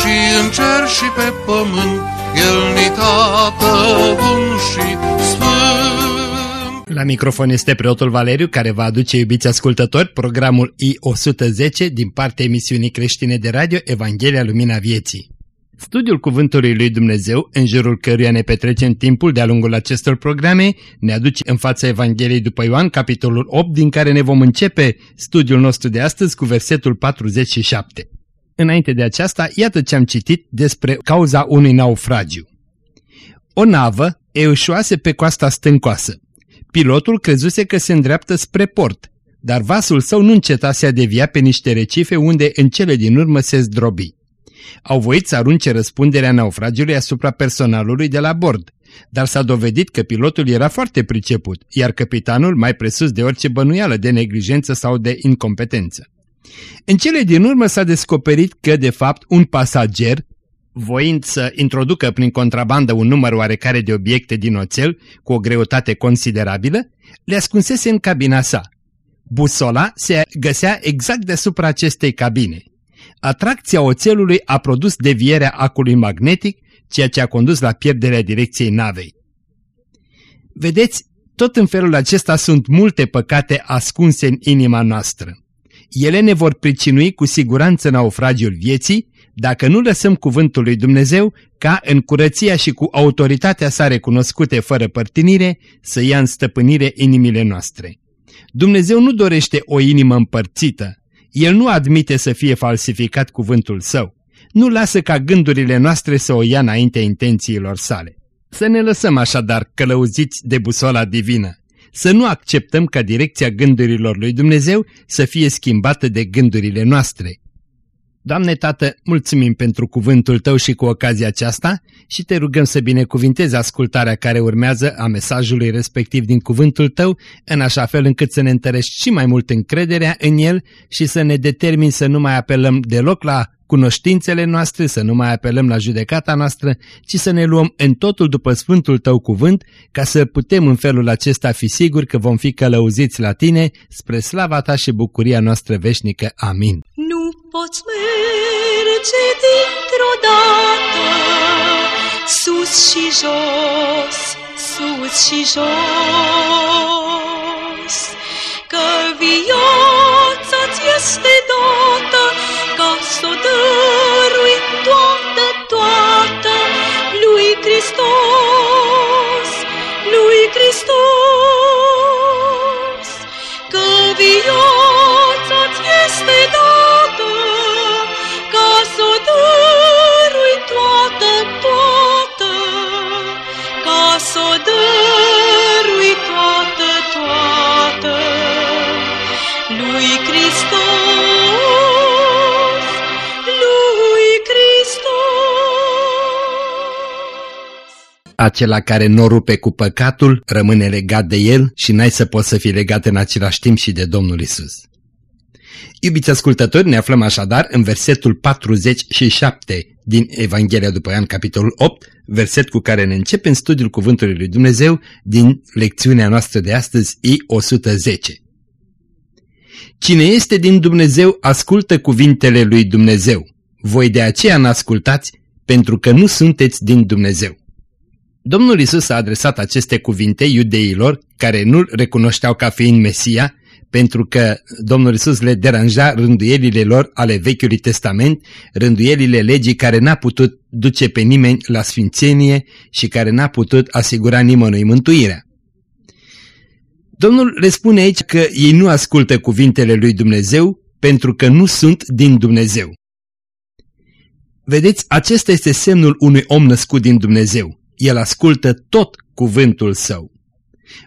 și în cer și pe pământ, El ni tată bun și sfânt. La microfon este preotul Valeriu care va aduce, iubiți ascultători, programul I-110 din partea emisiunii creștine de radio Evanghelia Lumina Vieții. Studiul Cuvântului Lui Dumnezeu, în jurul căruia ne petrecem timpul de-a lungul acestor programe, ne aduce în fața Evangheliei după Ioan, capitolul 8, din care ne vom începe studiul nostru de astăzi cu versetul 47. Înainte de aceasta, iată ce am citit despre cauza unui naufragiu. O navă eușoase pe coasta stâncoasă. Pilotul crezuse că se îndreaptă spre port, dar vasul său nu încetase a devia pe niște recife unde în cele din urmă se zdrobi. Au voit să arunce răspunderea naufragiului asupra personalului de la bord, dar s-a dovedit că pilotul era foarte priceput, iar capitanul mai presus de orice bănuială de neglijență sau de incompetență. În cele din urmă s-a descoperit că, de fapt, un pasager, voind să introducă prin contrabandă un număr oarecare de obiecte din oțel, cu o greutate considerabilă, le ascunsese în cabina sa. Busola se găsea exact deasupra acestei cabine. Atracția oțelului a produs devierea acului magnetic, ceea ce a condus la pierderea direcției navei. Vedeți, tot în felul acesta sunt multe păcate ascunse în inima noastră. Ele ne vor pricinui cu siguranță naufragiul vieții, dacă nu lăsăm cuvântul lui Dumnezeu ca în curăția și cu autoritatea sa recunoscute fără părtinire să ia în stăpânire inimile noastre. Dumnezeu nu dorește o inimă împărțită, El nu admite să fie falsificat cuvântul său, nu lasă ca gândurile noastre să o ia înaintea intențiilor sale. Să ne lăsăm așadar călăuziți de busola divină, să nu acceptăm ca direcția gândurilor lui Dumnezeu să fie schimbată de gândurile noastre. Doamne Tată, mulțumim pentru cuvântul Tău și cu ocazia aceasta și te rugăm să binecuvintezi ascultarea care urmează a mesajului respectiv din cuvântul Tău, în așa fel încât să ne întărești și mai mult încrederea în el și să ne determini să nu mai apelăm deloc la cunoștințele noastre, să nu mai apelăm la judecata noastră, ci să ne luăm în totul după Sfântul Tău cuvânt, ca să putem în felul acesta fi siguri că vom fi călăuziți la Tine, spre slava Ta și bucuria noastră veșnică. Amin. Nu poți merge dintr-o dată, sus și jos, sus și jos, că viața-ți este dată, ca să dărui toată, toată lui Hristos, Acela care nu rupe cu păcatul rămâne legat de el și n-ai să poți să fii legat în același timp și de Domnul Isus. Iubiți ascultători, ne aflăm așadar în versetul 47 din Evanghelia după Ioan, capitolul 8, verset cu care ne începem studiul Cuvântului Lui Dumnezeu din lecțiunea noastră de astăzi, I-110. Cine este din Dumnezeu, ascultă cuvintele lui Dumnezeu. Voi de aceea n-ascultați, pentru că nu sunteți din Dumnezeu. Domnul Isus a adresat aceste cuvinte iudeilor care nu-L recunoșteau ca fiind Mesia, pentru că Domnul Isus le deranja rânduielile lor ale Vechiului Testament, rânduielile legii care n-a putut duce pe nimeni la sfințenie și care n-a putut asigura nimănui mântuirea. Domnul le spune aici că ei nu ascultă cuvintele lui Dumnezeu pentru că nu sunt din Dumnezeu. Vedeți, acesta este semnul unui om născut din Dumnezeu. El ascultă tot cuvântul său.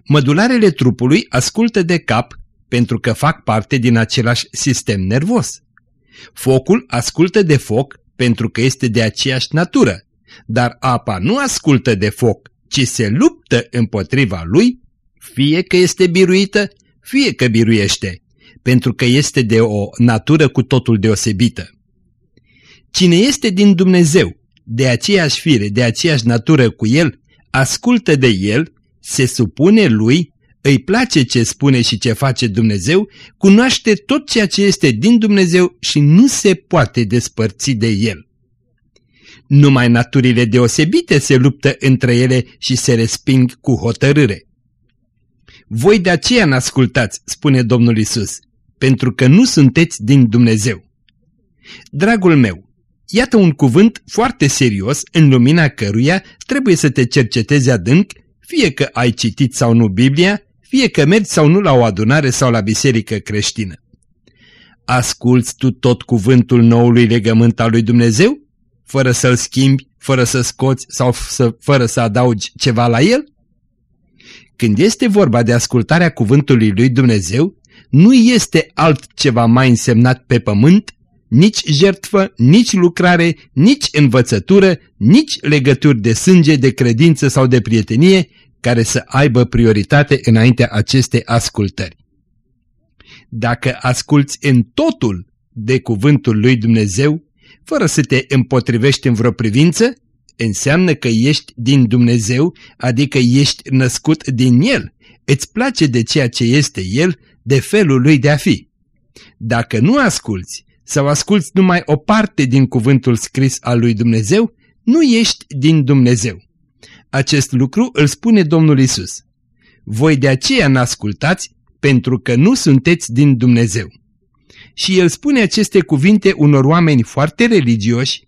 Mădularele trupului ascultă de cap pentru că fac parte din același sistem nervos. Focul ascultă de foc pentru că este de aceeași natură, dar apa nu ascultă de foc, ci se luptă împotriva lui, fie că este biruită, fie că biruiește, pentru că este de o natură cu totul deosebită. Cine este din Dumnezeu, de aceeași fire, de aceeași natură cu el, ascultă de el, se supune lui, îi place ce spune și ce face Dumnezeu, cunoaște tot ceea ce este din Dumnezeu și nu se poate despărți de el. Numai naturile deosebite se luptă între ele și se resping cu hotărâre. Voi de aceea n-ascultați, spune Domnul Isus, pentru că nu sunteți din Dumnezeu. Dragul meu, iată un cuvânt foarte serios în lumina căruia trebuie să te cercetezi adânc, fie că ai citit sau nu Biblia, fie că mergi sau nu la o adunare sau la biserică creștină. Asculți tu tot cuvântul noului legământ al lui Dumnezeu, fără să-l schimbi, fără să scoți sau să, fără să adaugi ceva la el? Când este vorba de ascultarea cuvântului lui Dumnezeu, nu este altceva mai însemnat pe pământ, nici jertfă, nici lucrare, nici învățătură, nici legături de sânge, de credință sau de prietenie, care să aibă prioritate înaintea acestei ascultări. Dacă asculți în totul de cuvântul lui Dumnezeu, fără să te împotrivești în vreo privință, înseamnă că ești din Dumnezeu, adică ești născut din El, îți place de ceea ce este El, de felul lui de a fi. Dacă nu asculți sau asculți numai o parte din cuvântul scris al lui Dumnezeu, nu ești din Dumnezeu. Acest lucru îl spune Domnul Isus. Voi de aceea n-ascultați, pentru că nu sunteți din Dumnezeu. Și el spune aceste cuvinte unor oameni foarte religioși.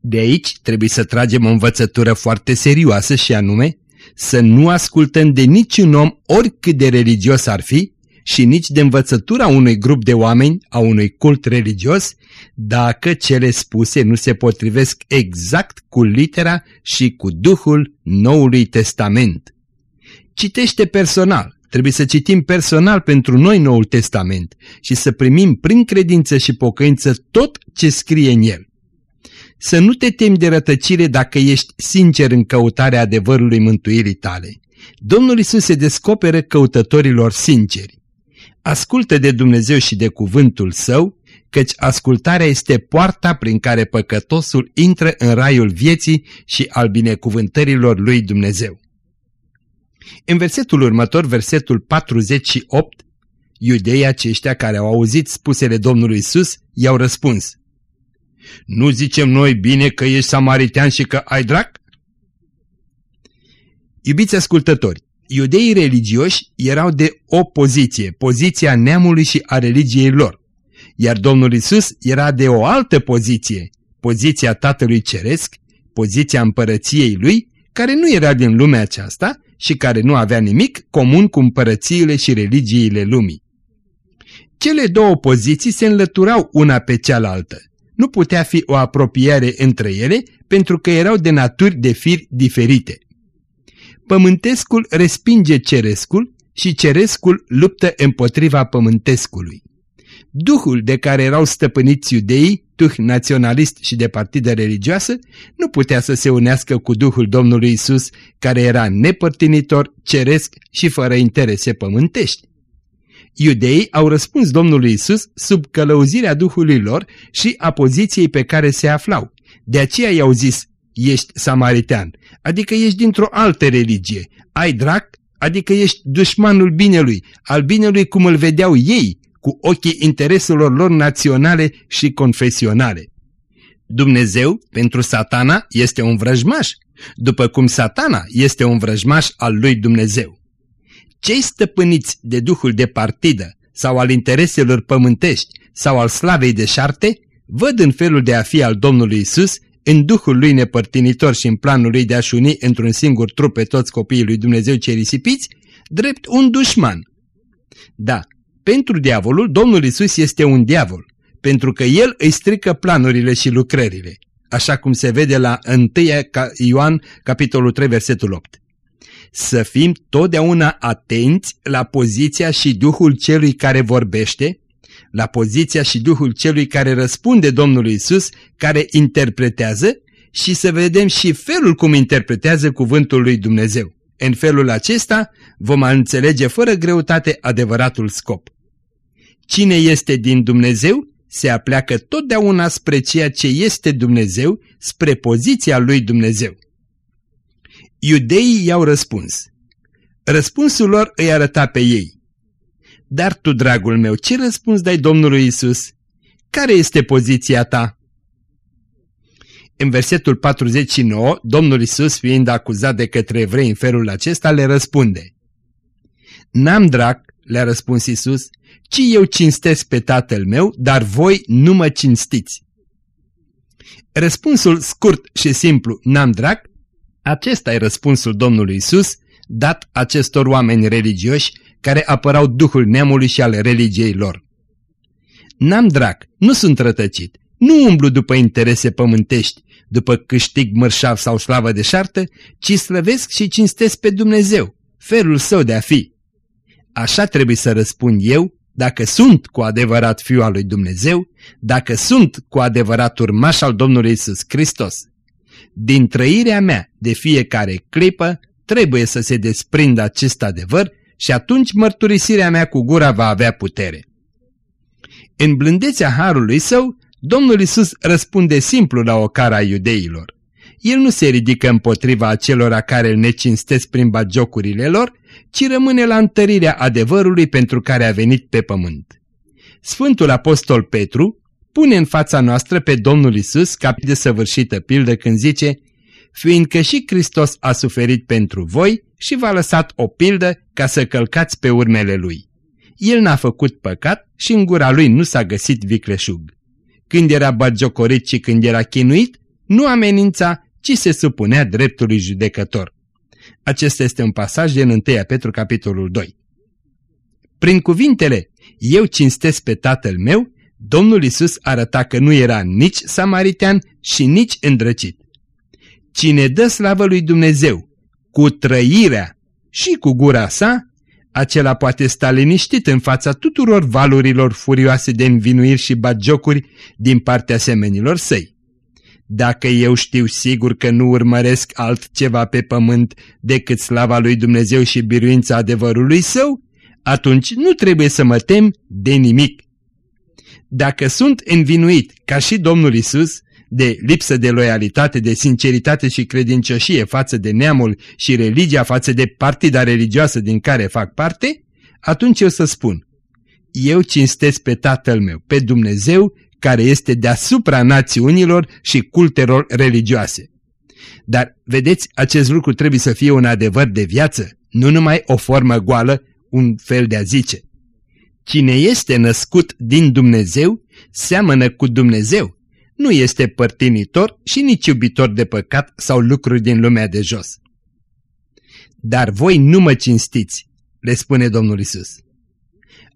De aici trebuie să tragem o învățătură foarte serioasă și anume să nu ascultăm de niciun om oricât de religios ar fi și nici de învățătura unui grup de oameni, a unui cult religios, dacă cele spuse nu se potrivesc exact cu litera și cu Duhul Noului Testament. Citește personal, trebuie să citim personal pentru noi Noul Testament și să primim prin credință și pocăință tot ce scrie în el. Să nu te temi de rătăcire dacă ești sincer în căutarea adevărului mântuirii tale. Domnul Isus se descoperă căutătorilor sinceri. Ascultă de Dumnezeu și de cuvântul său, căci ascultarea este poarta prin care păcătosul intră în raiul vieții și al binecuvântărilor lui Dumnezeu. În versetul următor, versetul 48, iudeii aceștia care au auzit spusele Domnului Isus i-au răspuns. Nu zicem noi bine că ești samaritean și că ai drac? Iubiți ascultători, iudeii religioși erau de o poziție, poziția neamului și a religiei lor, iar Domnul Isus era de o altă poziție, poziția Tatălui Ceresc, poziția împărăției lui, care nu era din lumea aceasta și care nu avea nimic comun cu împărățiile și religiile lumii. Cele două poziții se înlăturau una pe cealaltă. Nu putea fi o apropiere între ele pentru că erau de naturi de firi diferite pământescul respinge cerescul și cerescul luptă împotriva pământescului. Duhul de care erau stăpâniți iudeii, duh naționalist și de partidă religioasă, nu putea să se unească cu Duhul Domnului Isus, care era nepărtinitor, ceresc și fără interese pământești. Iudeii au răspuns Domnului Isus sub călăuzirea Duhului lor și a poziției pe care se aflau. De aceea i-au zis, ești samaritean, adică ești dintr-o altă religie. Ai drac, adică ești dușmanul binelui, al binelui cum îl vedeau ei, cu ochii intereselor lor naționale și confesionale. Dumnezeu, pentru satana, este un vrăjmaș, după cum satana este un vrăjmaș al lui Dumnezeu. Cei stăpâniți de duhul de partidă sau al intereselor pământești sau al slavei de șarte, văd în felul de a fi al Domnului Isus în duhul lui nepărtinitor și în planul lui de a-și șuni într-un singur trup pe toți copiii lui Dumnezeu cei risipiți, drept un dușman. Da, pentru diavolul, Domnul Isus este un diavol, pentru că el îi strică planurile și lucrările, așa cum se vede la 1 Ioan, capitolul 3, versetul 8. Să fim totdeauna atenți la poziția și duhul celui care vorbește, la poziția și Duhul celui care răspunde Domnului Isus, care interpretează și să vedem și felul cum interpretează cuvântul lui Dumnezeu. În felul acesta vom înțelege fără greutate adevăratul scop. Cine este din Dumnezeu se apleacă totdeauna spre ceea ce este Dumnezeu, spre poziția lui Dumnezeu. Iudeii i-au răspuns. Răspunsul lor îi arăta pe ei. Dar tu, dragul meu, ce răspuns dai Domnului Isus? Care este poziția ta? În versetul 49, Domnul Isus, fiind acuzat de către evrei în felul acesta, le răspunde. N-am drac, le-a răspuns Isus, ci eu cinstesc pe tatăl meu, dar voi nu mă cinstiți. Răspunsul scurt și simplu, n-am drac, acesta e răspunsul Domnului Isus, dat acestor oameni religioși care apărau duhul neamului și al religiei lor. N-am drac, nu sunt rătăcit, nu umblu după interese pământești, după câștig mărșav sau slavă de șartă, ci slăvesc și cinstesc pe Dumnezeu, felul său de a fi. Așa trebuie să răspund eu dacă sunt cu adevărat fiul al lui Dumnezeu, dacă sunt cu adevărat urmaș al Domnului Isus Hristos. Din trăirea mea de fiecare clipă trebuie să se desprindă acest adevăr și atunci mărturisirea mea cu gura va avea putere. În blândețea harului său, Domnul Isus răspunde simplu la o cara iudeilor. El nu se ridică împotriva acelora care îl necinstesc prin bagiocurile lor, ci rămâne la întărirea adevărului pentru care a venit pe pământ. Sfântul Apostol Petru pune în fața noastră pe Domnul Isus ca de săvârșită pildă când zice fiindcă și Hristos a suferit pentru voi și v-a lăsat o pildă ca să călcați pe urmele Lui. El n-a făcut păcat și în gura Lui nu s-a găsit vicleșug. Când era bagiocorit și când era chinuit, nu amenința, ci se supunea dreptului judecător. Acesta este un pasaj din 1 Petru capitolul 2. Prin cuvintele, eu cinstesc pe tatăl meu, Domnul Isus arăta că nu era nici samaritean și nici îndrăcit. Cine dă slavă lui Dumnezeu cu trăirea și cu gura sa, acela poate sta liniștit în fața tuturor valurilor furioase de învinuiri și bagiocuri din partea semenilor săi. Dacă eu știu sigur că nu urmăresc altceva pe pământ decât slava lui Dumnezeu și biruința adevărului său, atunci nu trebuie să mă tem de nimic. Dacă sunt învinuit, ca și Domnul Isus, de lipsă de loialitate, de sinceritate și credincioșie față de neamul și religia față de partida religioasă din care fac parte, atunci eu să spun, eu cinstesc pe Tatăl meu, pe Dumnezeu, care este deasupra națiunilor și cultelor religioase. Dar, vedeți, acest lucru trebuie să fie un adevăr de viață, nu numai o formă goală, un fel de a zice. Cine este născut din Dumnezeu, seamănă cu Dumnezeu, nu este părtinitor și nici iubitor de păcat sau lucruri din lumea de jos. Dar voi nu mă cinstiți, le spune Domnul Isus.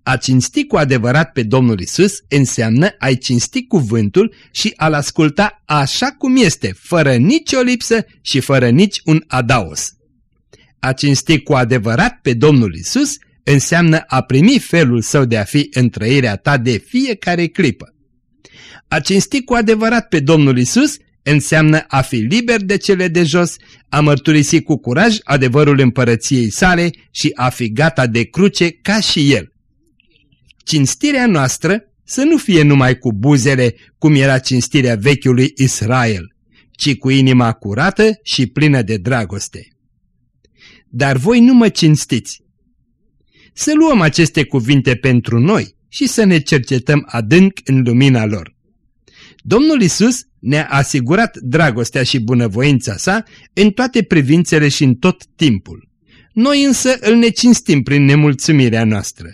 A cinsti cu adevărat pe Domnul Isus înseamnă a-i cinsti cuvântul și a-l asculta așa cum este, fără nicio lipsă și fără nici un adaos. A cinsti cu adevărat pe Domnul Isus înseamnă a primi felul său de a fi în trăirea ta de fiecare clipă. A cinsti cu adevărat pe Domnul Isus înseamnă a fi liber de cele de jos, a mărturisi cu curaj adevărul împărăției sale și a fi gata de cruce ca și el. Cinstirea noastră să nu fie numai cu buzele cum era cinstirea vechiului Israel, ci cu inima curată și plină de dragoste. Dar voi nu mă cinstiți. Să luăm aceste cuvinte pentru noi și să ne cercetăm adânc în lumina lor. Domnul Isus ne-a asigurat dragostea și bunăvoința sa în toate privințele și în tot timpul. Noi însă îl necinstim prin nemulțumirea noastră.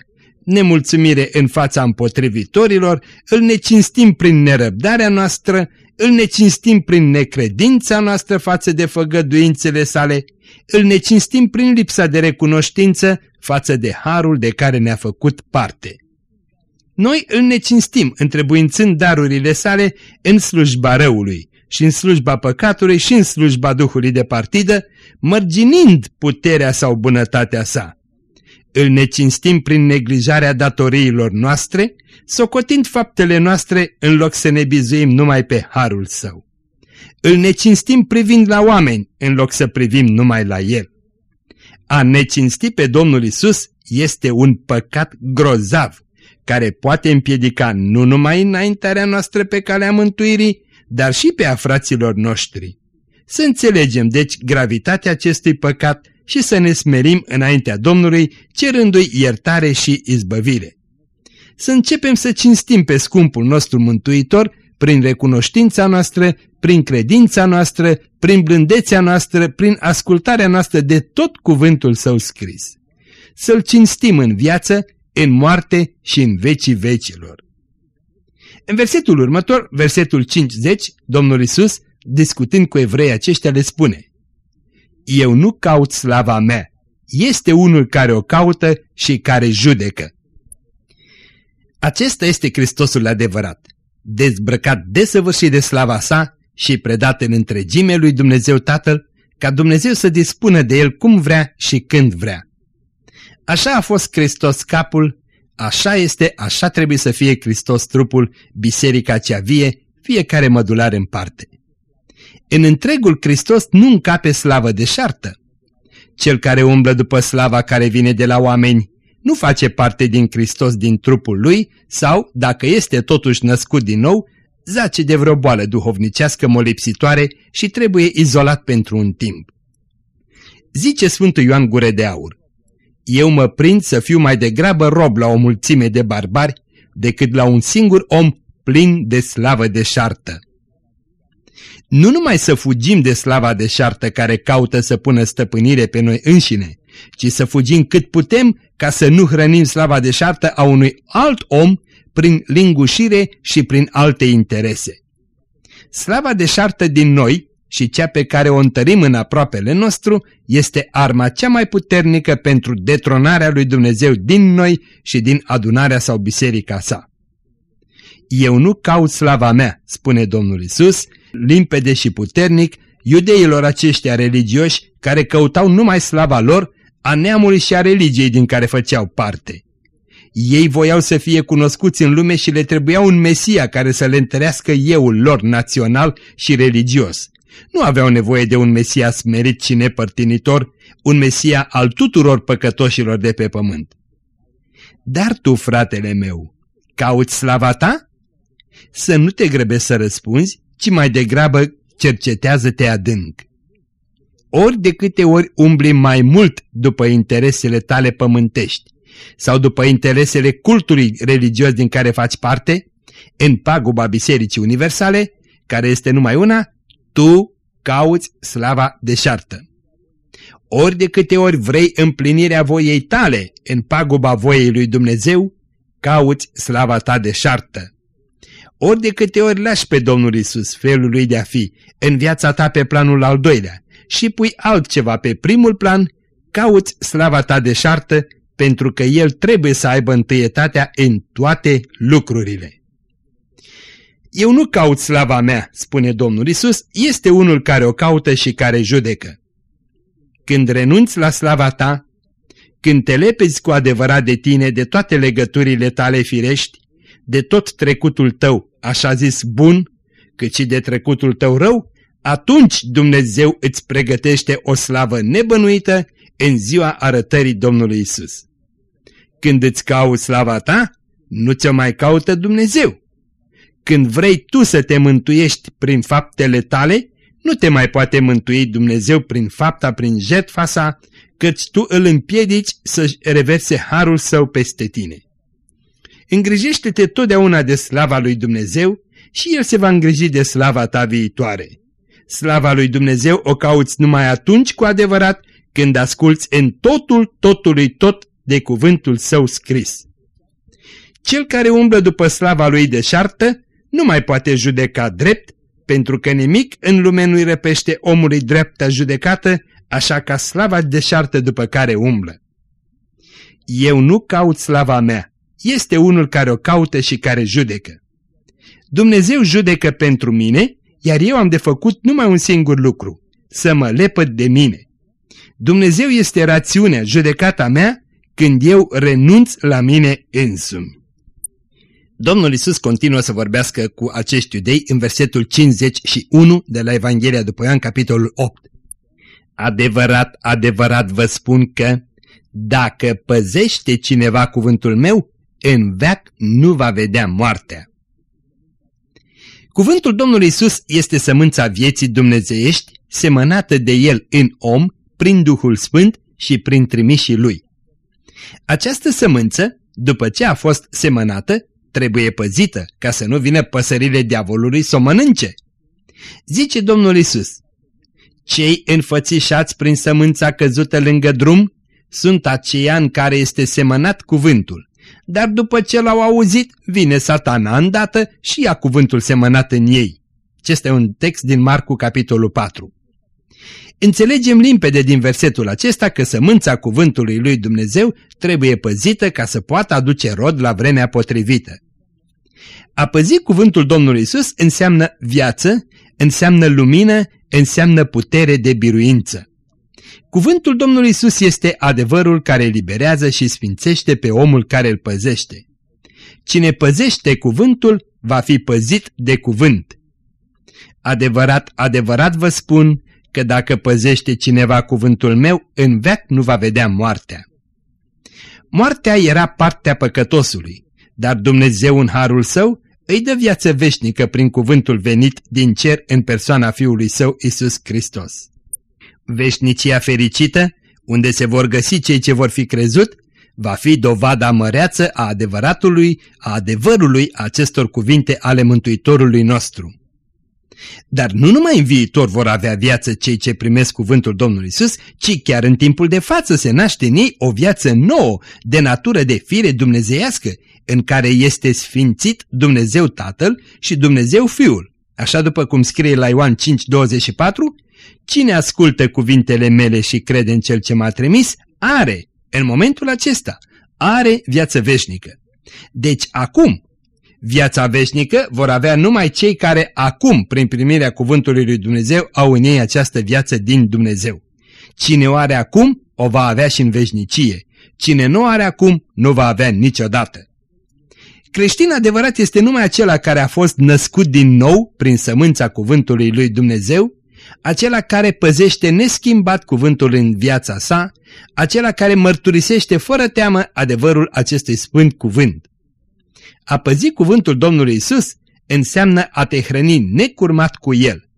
Nemulțumire în fața împotrivitorilor, îl necinstim prin nerăbdarea noastră, îl necinstim prin necredința noastră față de făgăduințele sale, îl necinstim prin lipsa de recunoștință față de harul de care ne-a făcut parte. Noi îl necinstim întrebuințând darurile sale în slujba răului și în slujba păcatului și în slujba Duhului de partidă, mărginind puterea sau bunătatea sa. îl necinstim prin neglijarea datoriilor noastre, socotind faptele noastre în loc să ne bizuim numai pe harul său. Îl necinstim privind la oameni în loc să privim numai la el. A necinsti pe Domnul Isus este un păcat grozav, care poate împiedica nu numai înaintarea noastră pe calea mântuirii, dar și pe a fraților noștri. Să înțelegem, deci, gravitatea acestui păcat și să ne smerim înaintea Domnului, cerându-i iertare și izbăvire. Să începem să cinstim pe scumpul nostru mântuitor prin recunoștința noastră, prin credința noastră, prin blândețea noastră, prin ascultarea noastră de tot cuvântul său scris. Să-L cinstim în viață, în moarte și în vecii vecilor. În versetul următor, versetul 50, Domnul Isus, discutând cu evrei aceștia, le spune Eu nu caut slava mea, este unul care o caută și care judecă. Acesta este Hristosul adevărat, dezbrăcat desăvârșit de slava sa și predat în întregime lui Dumnezeu Tatăl, ca Dumnezeu să dispună de el cum vrea și când vrea. Așa a fost Hristos capul, așa este, așa trebuie să fie Hristos trupul, biserica cea vie, fiecare mădular în parte. În întregul Hristos nu încape slavă deșartă. Cel care umblă după slava care vine de la oameni nu face parte din Hristos din trupul lui sau, dacă este totuși născut din nou, zace de vreo boală duhovnicească molipsitoare și trebuie izolat pentru un timp. Zice Sfântul Ioan Gure de Aur, Eu mă prind să fiu mai degrabă rob la o mulțime de barbari decât la un singur om plin de slavă deșartă. Nu numai să fugim de slava deșartă care caută să pună stăpânire pe noi înșine, ci să fugim cât putem ca să nu hrănim slava deșartă a unui alt om prin lingușire și prin alte interese. Slava deșartă din noi și cea pe care o întărim în aproapele nostru este arma cea mai puternică pentru detronarea lui Dumnezeu din noi și din adunarea sau biserica sa. Eu nu caut slava mea, spune Domnul Isus, limpede și puternic, iudeilor aceștia religioși care căutau numai slava lor, a neamului și a religiei din care făceau parte. Ei voiau să fie cunoscuți în lume și le trebuia un Mesia care să le întărească euul lor național și religios. Nu aveau nevoie de un Mesia smerit și nepărtinitor, un Mesia al tuturor păcătoșilor de pe pământ. Dar tu, fratele meu, cauți slava ta? Să nu te grăbești să răspunzi, ci mai degrabă cercetează-te adânc. Ori de câte ori umbli mai mult după interesele tale pământești sau după interesele cultului religios din care faci parte, în paguba Bisericii Universale, care este numai una, tu cauți slava deșartă. Ori de câte ori vrei împlinirea voiei tale în paguba voiei lui Dumnezeu, cauți slava ta deșartă. Ori de câte ori lași pe Domnul Isus felul lui de a fi în viața ta pe planul al doilea și pui altceva pe primul plan, cauți slava ta deșartă pentru că El trebuie să aibă întâietatea în toate lucrurile. Eu nu caut slava mea, spune Domnul Isus, este unul care o caută și care judecă. Când renunți la slava ta, când te lepezi cu adevărat de tine, de toate legăturile tale firești, de tot trecutul tău, așa zis bun, cât și de trecutul tău rău, atunci Dumnezeu îți pregătește o slavă nebănuită în ziua arătării Domnului Isus. Când îți cauți slava ta, nu ți-o mai caută Dumnezeu. Când vrei tu să te mântuiești prin faptele tale, nu te mai poate mântui Dumnezeu prin fapta, prin jertfa sa, căci tu îl împiedici să-și reverse harul său peste tine. Îngrijește-te totdeauna de slava lui Dumnezeu și El se va îngriji de slava ta viitoare. Slava lui Dumnezeu o cauți numai atunci cu adevărat când asculți în totul totului tot de cuvântul său scris. Cel care umblă după slava lui deșartă nu mai poate judeca drept, pentru că nimic în lume nu-i răpește omului dreapta judecată, așa ca slava deșartă după care umblă. Eu nu caut slava mea, este unul care o caută și care judecă. Dumnezeu judecă pentru mine, iar eu am de făcut numai un singur lucru, să mă lepăd de mine. Dumnezeu este rațiunea, judecata mea, când eu renunț la mine însumi. Domnul Isus continuă să vorbească cu acești iudei în versetul 51 de la Evanghelia după Ioan, capitolul 8. Adevărat, adevărat vă spun că dacă păzește cineva cuvântul meu, în veac nu va vedea moartea. Cuvântul Domnului Isus este sămânța vieții dumnezeiești, semănată de El în om, prin Duhul Sfânt și prin trimișii Lui. Această sămânță, după ce a fost semănată, trebuie păzită ca să nu vină păsările diavolului să o mănânce. Zice Domnul Isus, cei înfățișați prin sămânța căzută lângă drum sunt aceia în care este semănat cuvântul, dar după ce l-au auzit, vine satana îndată și ia cuvântul semănat în ei. Acesta e un text din Marcu, capitolul 4. Înțelegem limpede din versetul acesta că sămânța cuvântului lui Dumnezeu trebuie păzită ca să poată aduce rod la vremea potrivită. A păzi cuvântul Domnului Isus înseamnă viață, înseamnă lumină, înseamnă putere de biruință. Cuvântul Domnului Isus este adevărul care eliberează și sfințește pe omul care îl păzește. Cine păzește cuvântul va fi păzit de cuvânt. Adevărat, adevărat vă spun că dacă păzește cineva cuvântul meu, în veac nu va vedea moartea. Moartea era partea păcătosului, dar Dumnezeu în harul său îi dă viață veșnică prin cuvântul venit din cer în persoana Fiului Său, Isus Hristos. Veșnicia fericită, unde se vor găsi cei ce vor fi crezut, va fi dovada măreață a adevăratului, a adevărului acestor cuvinte ale Mântuitorului nostru. Dar nu numai în viitor vor avea viață cei ce primesc cuvântul Domnului Isus, ci chiar în timpul de față se naște în ei o viață nouă, de natură de fire dumnezeiască, în care este sfințit Dumnezeu Tatăl și Dumnezeu Fiul. Așa după cum scrie la Ioan 5:24, cine ascultă cuvintele mele și crede în Cel ce m-a trimis, are, în momentul acesta, are viață veșnică. Deci acum, viața veșnică vor avea numai cei care acum, prin primirea cuvântului lui Dumnezeu, au în ei această viață din Dumnezeu. Cine o are acum, o va avea și în veșnicie. Cine nu are acum, nu va avea niciodată. Creștin adevărat este numai acela care a fost născut din nou prin sămânța cuvântului lui Dumnezeu, acela care păzește neschimbat cuvântul în viața sa, acela care mărturisește fără teamă adevărul acestui sfânt cuvânt. A păzi cuvântul Domnului Isus înseamnă a te hrăni necurmat cu el.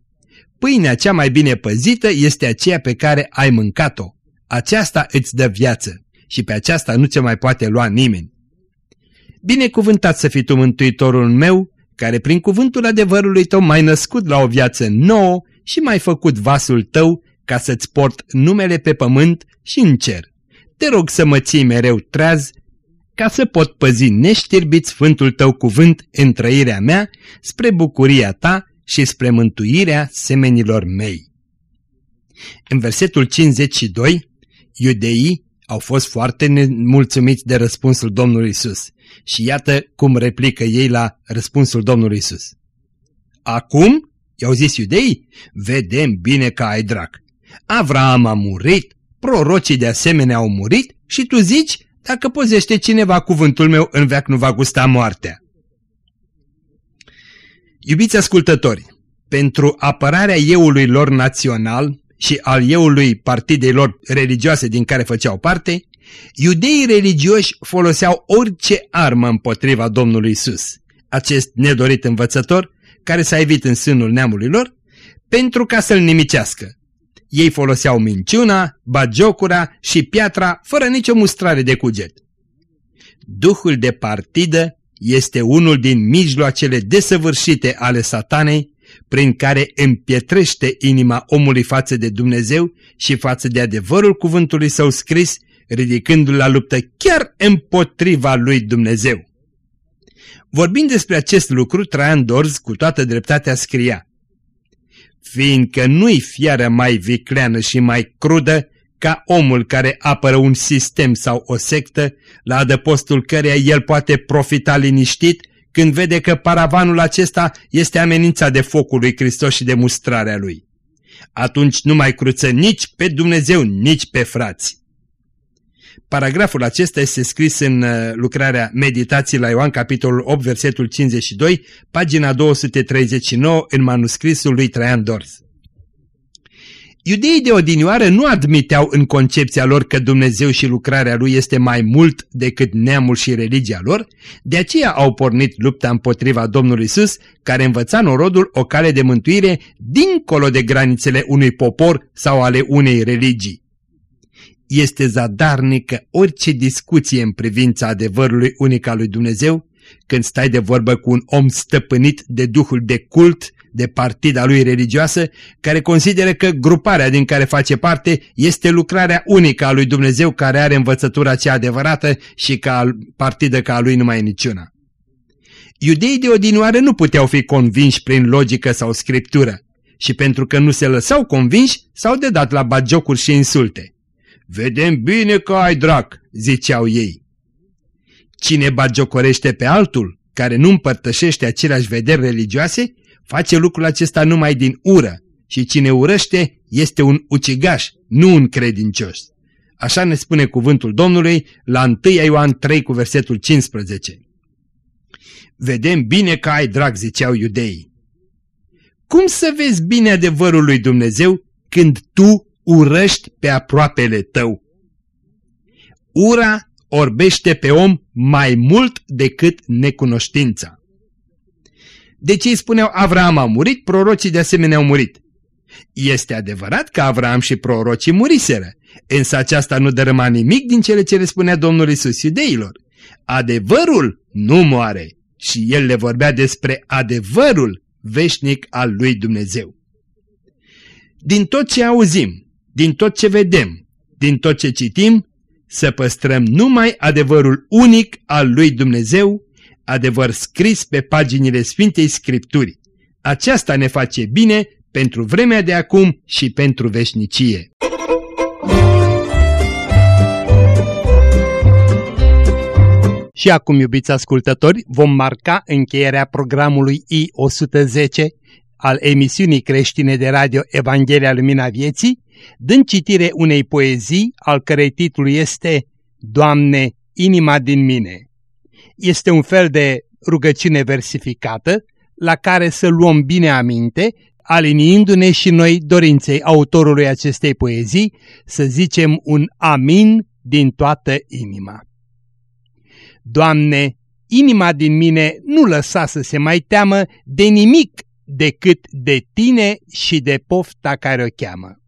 Pâinea cea mai bine păzită este aceea pe care ai mâncat-o. Aceasta îți dă viață și pe aceasta nu ți mai poate lua nimeni. Binecuvântat să fii tu, Mântuitorul meu, care prin cuvântul adevărului tău m-ai născut la o viață nouă și m-ai făcut vasul tău ca să-ți port numele pe pământ și în cer. Te rog să mă ții mereu treaz ca să pot păzi neștirbit sfântul tău cuvânt în trăirea mea spre bucuria ta și spre mântuirea semenilor mei. În versetul 52, iudeii au fost foarte nemulțumiți de răspunsul Domnului Isus. Și iată cum replică ei la răspunsul Domnului Isus. Acum, i-au zis iudeii, vedem bine că ai drac. Avraam a murit, prorocii de asemenea au murit și tu zici, dacă pozește cineva cuvântul meu, în veac nu va gusta moartea. Iubiți ascultători, pentru apărarea euului lor național și al euului partidelor religioase din care făceau parte, Iudeii religioși foloseau orice armă împotriva Domnului Isus, acest nedorit învățător care s-a evit în sânul neamului lor, pentru ca să-l nimicească. Ei foloseau minciuna, bagiocura și piatra fără nicio mustrare de cuget. Duhul de partidă este unul din mijloacele desăvârșite ale satanei prin care împietrește inima omului față de Dumnezeu și față de adevărul cuvântului său scris ridicându-l la luptă chiar împotriva lui Dumnezeu. Vorbind despre acest lucru, Traian Dorz cu toată dreptatea scria Fiindcă nu-i fiară mai vicleană și mai crudă ca omul care apără un sistem sau o sectă, la adăpostul căreia el poate profita liniștit când vede că paravanul acesta este amenințat de focul lui Hristos și de mustrarea lui. Atunci nu mai cruță nici pe Dumnezeu, nici pe frați. Paragraful acesta este scris în uh, lucrarea Meditații la Ioan, capitolul 8, versetul 52, pagina 239, în manuscrisul lui Traian Dors. Iudeii de odinioară nu admiteau în concepția lor că Dumnezeu și lucrarea Lui este mai mult decât neamul și religia lor, de aceea au pornit lupta împotriva Domnului Isus, care învăța norodul o cale de mântuire dincolo de granițele unui popor sau ale unei religii. Este zadarnică orice discuție în privința adevărului unic al lui Dumnezeu, când stai de vorbă cu un om stăpânit de duhul de cult, de partida lui religioasă, care consideră că gruparea din care face parte este lucrarea unică a lui Dumnezeu care are învățătura cea adevărată și ca partidă ca a lui numai niciuna. Iudeii de odinoare nu puteau fi convinși prin logică sau scriptură și pentru că nu se lăsau convinși, s-au dedat la bagiocuri și insulte. Vedem bine că ai drac, ziceau ei. Cine bagiocorește pe altul, care nu împărtășește aceleași vederi religioase, face lucrul acesta numai din ură și cine urăște este un ucigaș, nu un credincios. Așa ne spune cuvântul Domnului la 1 Ioan 3 cu versetul 15. Vedem bine că ai drag, ziceau iudeii. Cum să vezi bine adevărul lui Dumnezeu când tu urăști pe aproapele tău? Ura orbește pe om mai mult decât necunoștința. De ce îi spuneau Avraam a murit, prorocii de asemenea au murit. Este adevărat că Avraam și prorocii muriseră, însă aceasta nu dărâma nimic din cele ce le spunea Domnul Isus iudeilor. Adevărul nu moare și el le vorbea despre adevărul veșnic al lui Dumnezeu. Din tot ce auzim, din tot ce vedem, din tot ce citim, să păstrăm numai adevărul unic al lui Dumnezeu adevăr scris pe paginile Sfintei Scripturi. Aceasta ne face bine pentru vremea de acum și pentru veșnicie. Și acum, iubiți ascultători, vom marca încheierea programului I-110 al emisiunii creștine de radio Evanghelia Lumina Vieții, dând citire unei poezii al cărei titlu este Doamne, inima din mine este un fel de rugăciune versificată la care să luăm bine aminte, aliniindu-ne și noi dorinței autorului acestei poezii să zicem un amin din toată inima. Doamne, inima din mine nu lăsa să se mai teamă de nimic decât de Tine și de pofta care o cheamă.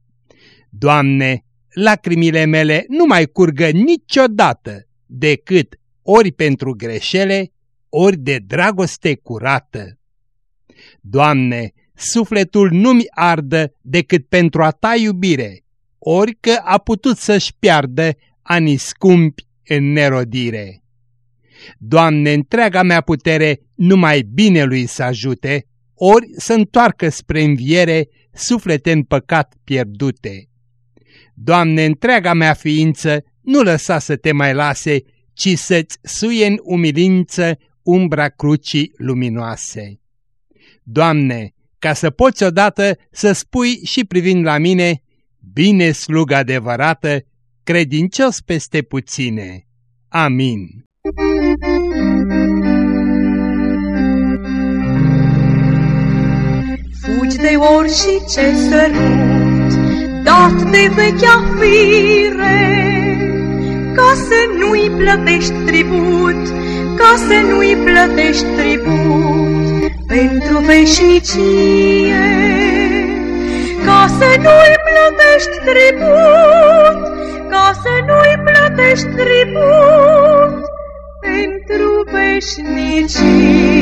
Doamne, lacrimile mele nu mai curgă niciodată decât ori pentru greșele, ori de dragoste curată. Doamne, sufletul nu-mi ardă decât pentru a Ta iubire, ori că a putut să-și piardă ani scumpi în nerodire. Doamne, întreaga mea putere numai binelui să ajute, ori să întoarcă spre înviere suflete în păcat pierdute. Doamne, întreaga mea ființă nu lăsa să te mai lase ci să-ți suie în umilință umbra crucii luminoase. Doamne, ca să poți odată să spui și privind la mine, bine slugă adevărată, credincios peste puține. Amin. Fugi de orice sărut, dat de vechea fire, ca să nu-i plătești tribut, ca să nu-i plătești tribut pentru veșnicie. Ca să nu-i plătești tribut, ca să nu-i plătești tribut pentru veșnicie.